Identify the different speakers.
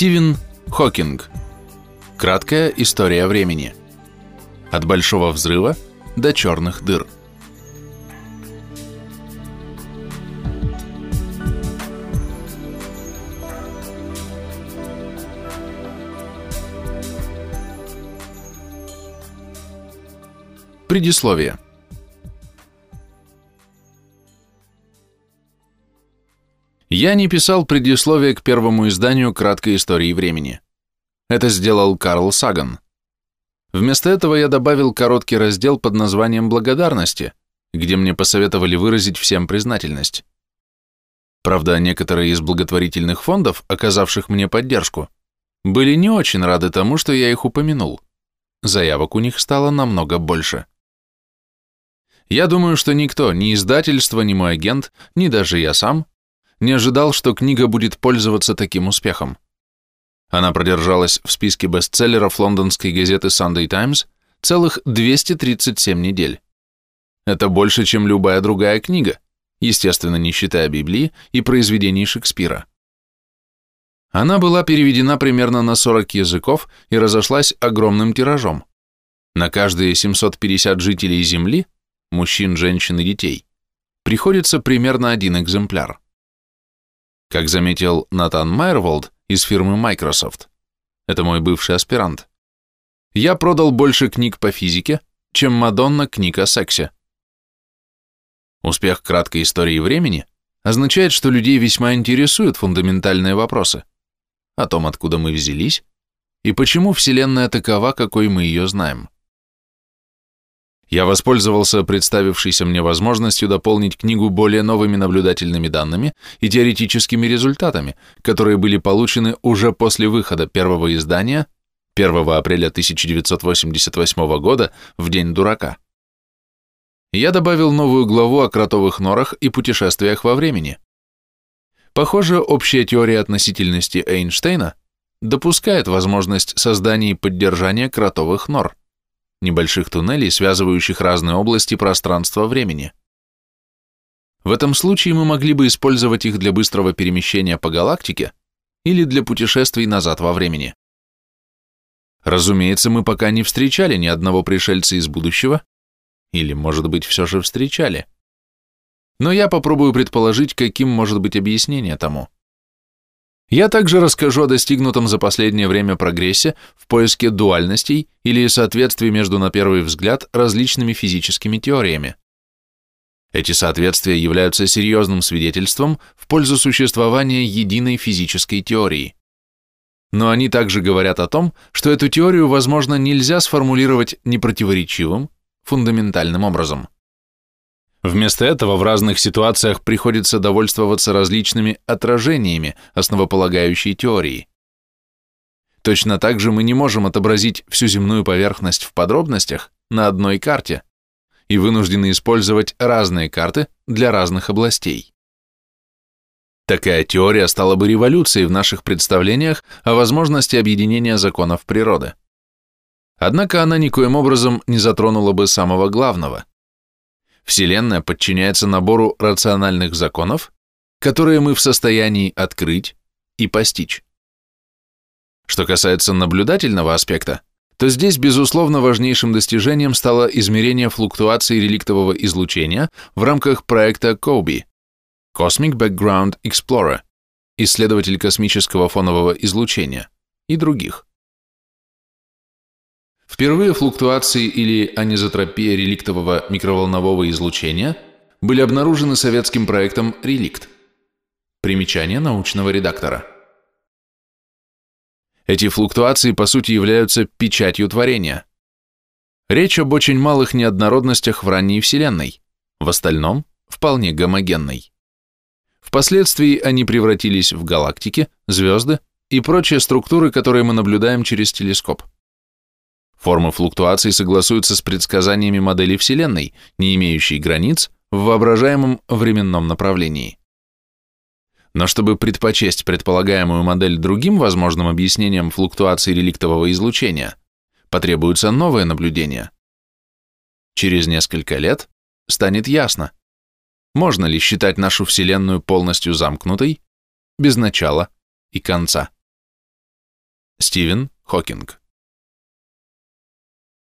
Speaker 1: Стивен Хокинг. Краткая история времени. От большого взрыва до черных дыр. Предисловие. Я не писал предисловие к первому изданию краткой истории времени. Это сделал Карл Саган. Вместо этого я добавил короткий раздел под названием «Благодарности», где мне посоветовали выразить всем признательность. Правда, некоторые из благотворительных фондов, оказавших мне поддержку, были не очень рады тому, что я их упомянул. Заявок у них стало намного больше. Я думаю, что никто, ни издательство, ни мой агент, ни даже я сам, не ожидал, что книга будет пользоваться таким успехом. Она продержалась в списке бестселлеров лондонской газеты Sunday Times целых 237 недель. Это больше, чем любая другая книга, естественно, не считая Библии и произведений Шекспира. Она была переведена примерно на 40 языков и разошлась огромным тиражом. На каждые 750 жителей Земли, мужчин, женщин и детей, приходится примерно один экземпляр. Как заметил Натан Майерволд из фирмы Microsoft, это мой бывший аспирант, я продал больше книг по физике, чем Мадонна книг о сексе. Успех краткой истории времени означает, что людей весьма интересуют фундаментальные вопросы о том, откуда мы взялись и почему Вселенная такова, какой мы ее знаем. Я воспользовался представившейся мне возможностью дополнить книгу более новыми наблюдательными данными и теоретическими результатами, которые были получены уже после выхода первого издания 1 апреля 1988 года в День дурака. Я добавил новую главу о кротовых норах и путешествиях во времени. Похоже, общая теория относительности Эйнштейна допускает возможность создания и поддержания кротовых нор небольших туннелей, связывающих разные области пространства-времени. В этом случае мы могли бы использовать их для быстрого перемещения по галактике или для путешествий назад во времени. Разумеется, мы пока не встречали ни одного пришельца из будущего, или, может быть, все же встречали. Но я попробую предположить, каким может быть объяснение тому. Я также расскажу о достигнутом за последнее время прогрессе в поиске дуальностей или соответствий между, на первый взгляд, различными физическими теориями. Эти соответствия являются серьезным свидетельством в пользу существования единой физической теории. Но они также говорят о том, что эту теорию, возможно, нельзя сформулировать непротиворечивым, фундаментальным образом. Вместо этого в разных ситуациях приходится довольствоваться различными отражениями основополагающей теории. Точно так же мы не можем отобразить всю земную поверхность в подробностях на одной карте и вынуждены использовать разные карты для разных областей. Такая теория стала бы революцией в наших представлениях о возможности объединения законов природы. Однако она никоим образом не затронула бы самого главного – Вселенная подчиняется набору рациональных законов, которые мы в состоянии открыть и постичь. Что касается наблюдательного аспекта, то здесь, безусловно, важнейшим достижением стало измерение флуктуации реликтового излучения в рамках проекта COBE – Cosmic Background Explorer, исследователь космического фонового излучения, и других. Впервые флуктуации или анизотропия реликтового микроволнового излучения были обнаружены советским проектом «Реликт». Примечание научного редактора. Эти флуктуации по сути являются печатью творения. Речь об очень малых неоднородностях в ранней Вселенной, в остальном вполне гомогенной. Впоследствии они превратились в галактики, звезды и прочие структуры, которые мы наблюдаем через телескоп. Формы флуктуаций согласуются с предсказаниями модели Вселенной, не имеющей границ в воображаемом временном направлении. Но чтобы предпочесть предполагаемую модель другим возможным объяснениям флуктуации реликтового излучения, потребуются новые наблюдения. Через несколько лет станет ясно, можно ли считать нашу Вселенную полностью замкнутой, без начала и конца. Стивен Хокинг